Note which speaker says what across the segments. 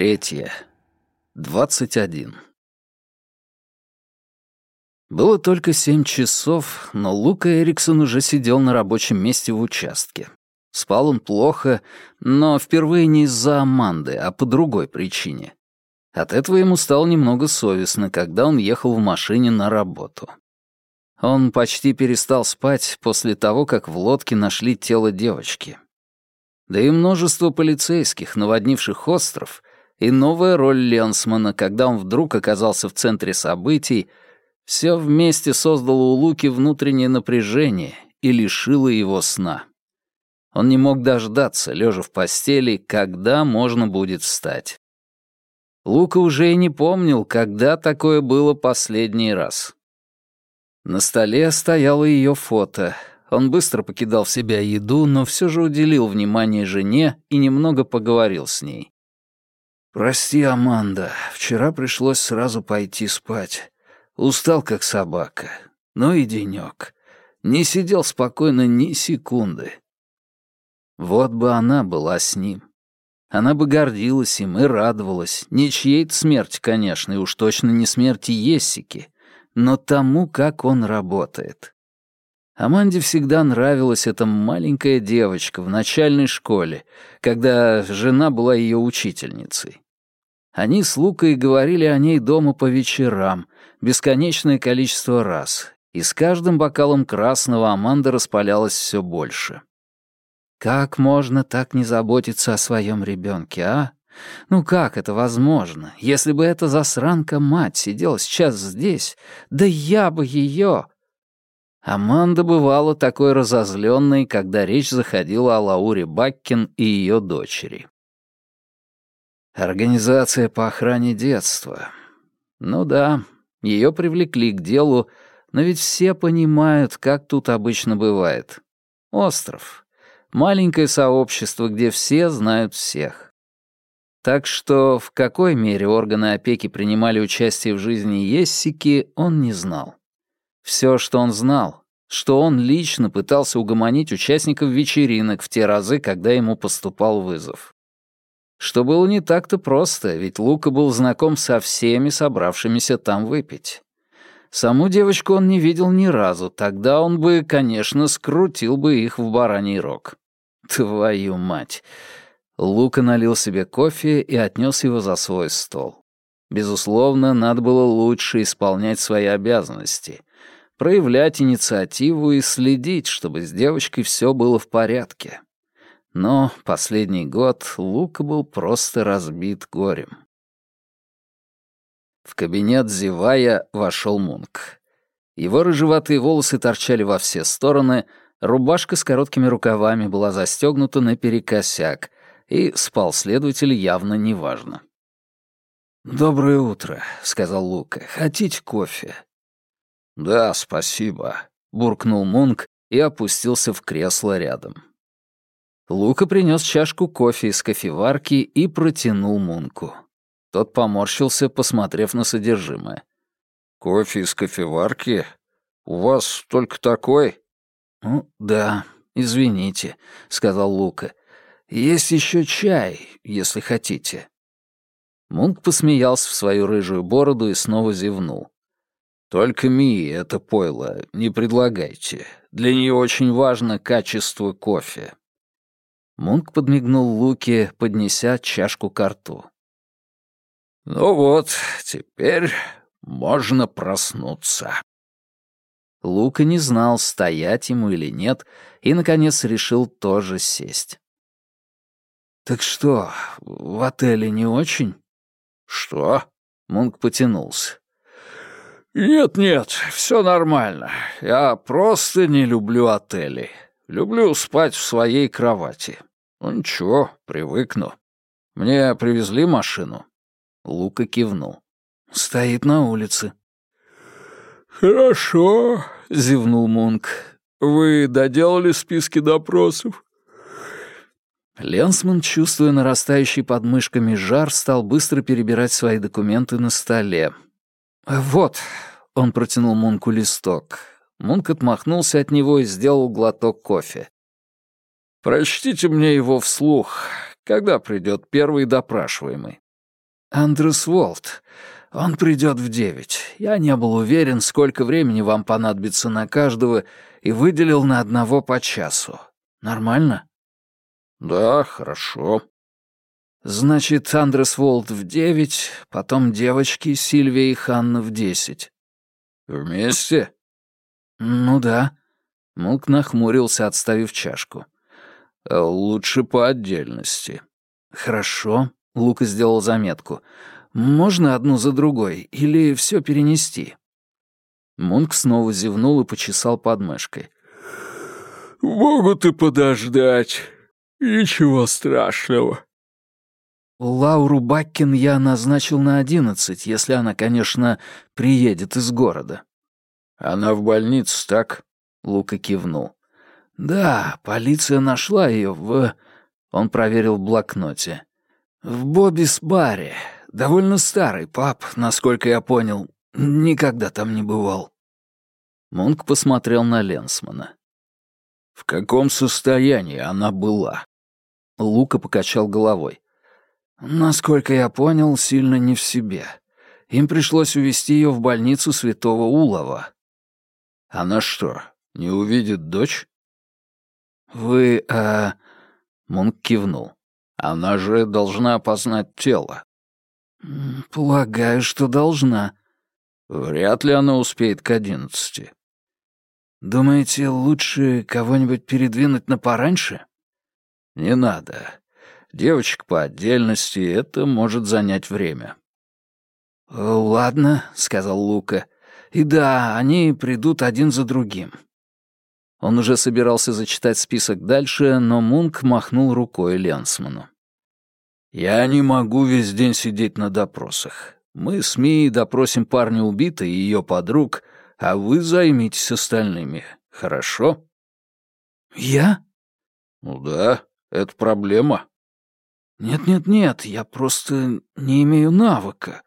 Speaker 1: Третье. Двадцать один. Было только семь часов, но Лука Эриксон уже сидел на рабочем месте в участке. Спал он плохо, но впервые не из-за Аманды, а по другой причине. От этого ему стало немного совестно, когда он ехал в машине на работу. Он почти перестал спать после того, как в лодке нашли тело девочки. Да и множество полицейских, наводнивших остров, и новая роль Ленсмана, когда он вдруг оказался в центре событий, все вместе создало у Луки внутреннее напряжение и лишило его сна. Он не мог дождаться, лежа в постели, когда можно будет встать. Лука уже и не помнил, когда такое было последний раз. На столе стояло ее фото. Он быстро покидал в себя еду, но все же уделил внимание жене и немного поговорил с ней. «Прости, Аманда, вчера пришлось сразу пойти спать. Устал, как собака. Ну и денёк. Не сидел спокойно ни секунды. Вот бы она была с ним. Она бы гордилась им и радовалась. Не чьей-то смерти, конечно, и уж точно не смерти Ессики, но тому, как он работает. Аманде всегда нравилась эта маленькая девочка в начальной школе, когда жена была ее учительницей. Они с Лукой говорили о ней дома по вечерам, бесконечное количество раз, и с каждым бокалом красного Аманда распалялась все больше. Как можно так не заботиться о своем ребенке, а? Ну как это возможно? Если бы эта засранка-мать сидела сейчас здесь, да я бы ее... Аманда бывала такой разозленной, когда речь заходила о Лауре Баккин и ее дочери. Организация по охране детства. Ну да, ее привлекли к делу, но ведь все понимают, как тут обычно бывает. Остров. Маленькое сообщество, где все знают всех. Так что в какой мере органы опеки принимали участие в жизни Ессики, он не знал. Все, что он знал, что он лично пытался угомонить участников вечеринок в те разы, когда ему поступал вызов. Что было не так-то просто, ведь Лука был знаком со всеми собравшимися там выпить. Саму девочку он не видел ни разу, тогда он бы, конечно, скрутил бы их в бараний рог. Твою мать. Лука налил себе кофе и отнес его за свой стол. Безусловно, надо было лучше исполнять свои обязанности, проявлять инициативу и следить, чтобы с девочкой все было в порядке. Но последний год Лука был просто разбит горем. В кабинет, зевая, вошел Мунк. Его рыжеватые волосы торчали во все стороны, Рубашка с короткими рукавами была застегнута наперекосяк, и спал следователь явно неважно. «Доброе утро», — сказал Лука. «Хотите кофе?» «Да, спасибо», — буркнул Мунк и опустился в кресло рядом. Лука принес чашку кофе из кофеварки и протянул Мунку. Тот поморщился, посмотрев на содержимое. «Кофе из кофеварки? У вас только такой?» «Ну, да, извините», — сказал Лука. «Есть еще чай, если хотите». Мунк посмеялся в свою рыжую бороду и снова зевнул. «Только Мии это пойло не предлагайте. Для нее очень важно качество кофе». Мунк подмигнул Луке, поднеся чашку к рту. «Ну вот, теперь можно проснуться». Лука не знал, стоять ему или нет, и, наконец, решил тоже сесть. «Так что, в отеле не очень?» «Что?» — Мунк потянулся. «Нет-нет, все нормально. Я просто не люблю отели. Люблю спать в своей кровати. Ну ничего, привыкну. Мне привезли машину?» Лука кивнул. «Стоит на улице». «Хорошо», — зевнул Мунк. «Вы доделали списки допросов?» Ленсман, чувствуя нарастающий под мышками жар, стал быстро перебирать свои документы на столе. «Вот», — он протянул Мунку листок. Мунк отмахнулся от него и сделал глоток кофе. «Прочтите мне его вслух, когда придет первый допрашиваемый». Андрес Волт. Он придет в девять. Я не был уверен, сколько времени вам понадобится на каждого, и выделил на одного по часу. Нормально?»
Speaker 2: «Да, хорошо».
Speaker 1: «Значит, Андрес Волт в девять, потом девочки Сильвия и Ханна в десять».
Speaker 2: «Вместе?»
Speaker 1: «Ну да». Мук нахмурился, отставив чашку.
Speaker 2: «Лучше по отдельности».
Speaker 1: «Хорошо», — Лука сделал заметку. «Можно одну за другой или все перенести?» Мунк снова зевнул и почесал подмышкой.
Speaker 2: «Могут и подождать. Ничего страшного».
Speaker 1: Лауру Баккин я назначил на одиннадцать, если она, конечно, приедет из города.
Speaker 2: «Она в больнице, так?» — Лука кивнул.
Speaker 1: «Да, полиция нашла ее в...» Он проверил в блокноте. «В Бобис-баре. Довольно старый пап, насколько я понял. Никогда там не бывал». Мунк посмотрел на Ленсмана.
Speaker 2: «В каком состоянии она была?»
Speaker 1: Лука покачал головой. «Насколько я понял, сильно не в себе. Им пришлось увезти ее в больницу Святого Улова».
Speaker 2: «Она что, не увидит дочь?»
Speaker 1: «Вы, а...» Мунк кивнул.
Speaker 2: «Она же должна опознать тело».
Speaker 1: «Полагаю, что должна».
Speaker 2: «Вряд ли она успеет к одиннадцати».
Speaker 1: «Думаете, лучше кого-нибудь передвинуть на пораньше?»
Speaker 2: «Не надо. Девочек по отдельности, это может занять время».
Speaker 1: «Ладно», — сказал Лука. «И да, они придут один за другим. Он уже собирался зачитать список дальше, но Мунк махнул рукой Ленсману.
Speaker 2: «Я не могу весь день сидеть на допросах. Мы с Мией допросим парня убитой и ее подруг, а вы займитесь остальными, хорошо?»
Speaker 1: «Я?»
Speaker 2: «Ну да, это проблема».
Speaker 1: «Нет-нет-нет, я просто не имею навыка».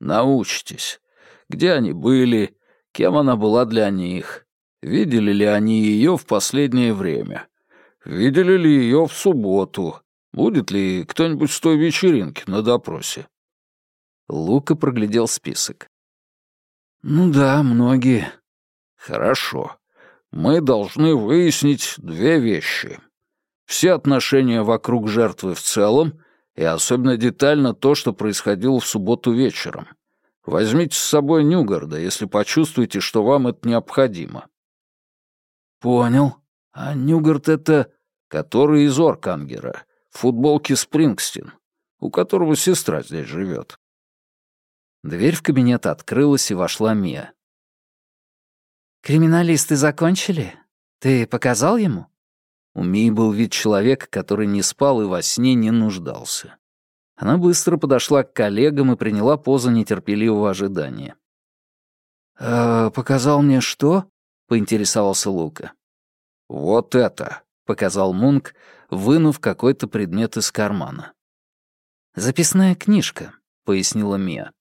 Speaker 2: «Научитесь. Где они были, кем она была для них, Видели ли они ее в последнее время? Видели ли ее в субботу? Будет ли кто-нибудь с той вечеринки на допросе?»
Speaker 1: Лука проглядел список. «Ну да, многие».
Speaker 2: «Хорошо. Мы должны выяснить две вещи. Все отношения вокруг жертвы в целом и особенно детально то, что происходило в субботу вечером. Возьмите с собой Нюгарда, если почувствуете, что вам это необходимо.
Speaker 1: «Понял. А Нюгарт — это...»
Speaker 2: «Который из Оркангера. В футболке Спрингстин. У которого сестра здесь живет».
Speaker 1: Дверь в кабинет открылась, и вошла Мия. «Криминалисты закончили? Ты показал ему?» У Мии был вид человека, который не спал и во сне не нуждался. Она быстро подошла к коллегам и приняла позу нетерпеливого ожидания. «Э, «Показал мне что?» поинтересовался Лука.
Speaker 2: «Вот это!» — показал Мунк, вынув какой-то предмет из кармана.
Speaker 1: «Записная книжка», — пояснила Мия.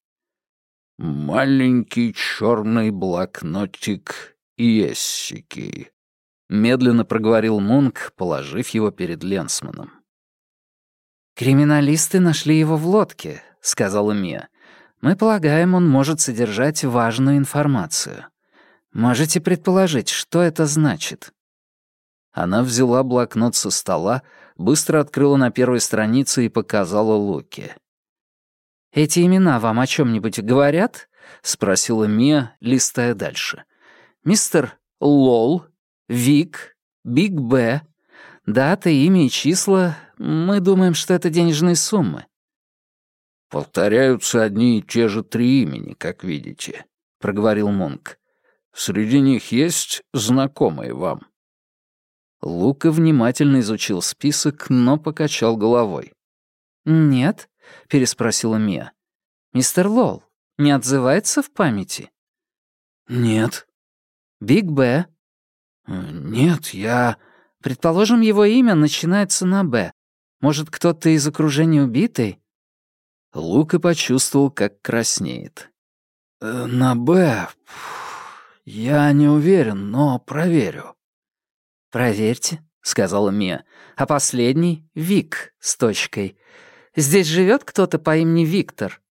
Speaker 2: «Маленький черный блокнотик Ессики», — медленно проговорил Мунк, положив его перед Ленсманом.
Speaker 1: «Криминалисты нашли его в лодке», — сказала Мия. «Мы полагаем, он может содержать важную информацию. Можете предположить, что это значит?» Она взяла блокнот со стола, быстро открыла на первой странице и показала Луке. «Эти имена вам о чем-нибудь говорят?» — спросила Мия, листая дальше. «Мистер Лол, Вик, Биг Б, дата, имя и числа. Мы думаем, что это денежные суммы».
Speaker 2: «Повторяются одни и те же три имени, как видите», — проговорил Мунк. Среди них есть знакомые вам?»
Speaker 1: Лука внимательно изучил список, но покачал головой. «Нет?» — переспросила Мия. «Мистер Лол не отзывается в памяти?»
Speaker 2: «Нет».
Speaker 1: «Биг Б?»
Speaker 2: «Нет, я...»
Speaker 1: «Предположим, его имя начинается на «Б». Может, кто-то из окружения убитый?» Лука почувствовал, как краснеет.
Speaker 2: «Э, «На «Б»? «Я не уверен, но проверю».
Speaker 1: «Проверьте», — сказала Мия. «А последний — Вик с точкой.
Speaker 3: Здесь живет кто-то по имени Виктор?»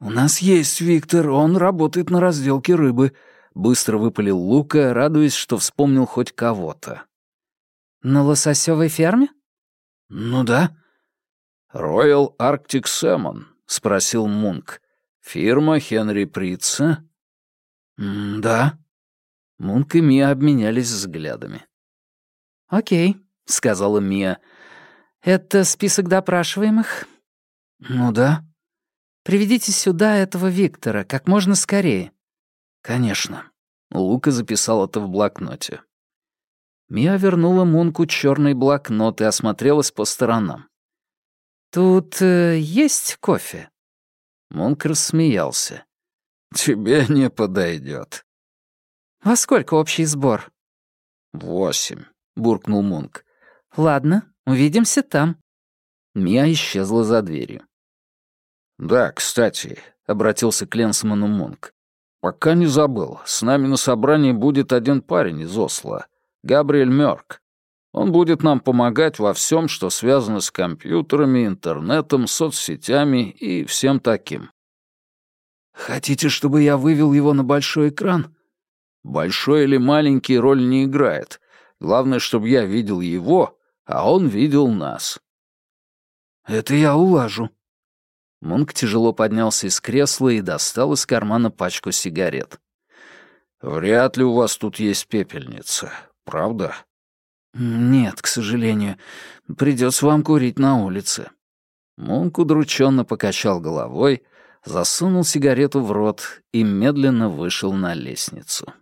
Speaker 1: «У нас есть Виктор, он работает на разделке рыбы», — быстро выпалил Лука, радуясь, что вспомнил хоть кого-то.
Speaker 3: «На лососевой ферме?»
Speaker 1: «Ну да».
Speaker 2: «Роял Арктик Сэмон», — спросил Мунк. «Фирма Хенри Притца?»
Speaker 1: «Да».
Speaker 2: Мунк и Мия обменялись взглядами.
Speaker 3: «Окей», — сказала
Speaker 2: Мия.
Speaker 3: «Это список допрашиваемых?»
Speaker 1: «Ну да».
Speaker 3: «Приведите сюда этого Виктора как можно скорее».
Speaker 1: «Конечно».
Speaker 2: Лука записал это в блокноте.
Speaker 1: Мия вернула Мунку черный блокнот и осмотрелась по сторонам.
Speaker 3: «Тут э, есть кофе?»
Speaker 1: Мунк рассмеялся.
Speaker 2: «Тебе не подойдет.
Speaker 3: «Во сколько общий сбор?»
Speaker 2: «Восемь», — буркнул Мунк.
Speaker 3: «Ладно, увидимся там».
Speaker 1: Мия исчезла за дверью.
Speaker 2: «Да, кстати», — обратился к Ленсману Мунк. «Пока не забыл, с нами на собрании будет один парень из Осло, Габриэль Мёрк. Он будет нам помогать во всем, что связано с компьютерами, интернетом, соцсетями и всем таким».
Speaker 1: «Хотите, чтобы я вывел его на большой экран?»
Speaker 2: «Большой или маленький роль не играет. Главное, чтобы я видел его, а он видел нас».
Speaker 1: «Это я улажу»,
Speaker 2: Мунк тяжело поднялся из кресла и достал из кармана пачку сигарет. «Вряд ли у вас тут есть пепельница, правда?»
Speaker 1: «Нет, к сожалению. Придется вам курить на улице».
Speaker 2: Мунк удрученно покачал головой, засунул сигарету в рот и медленно вышел на лестницу.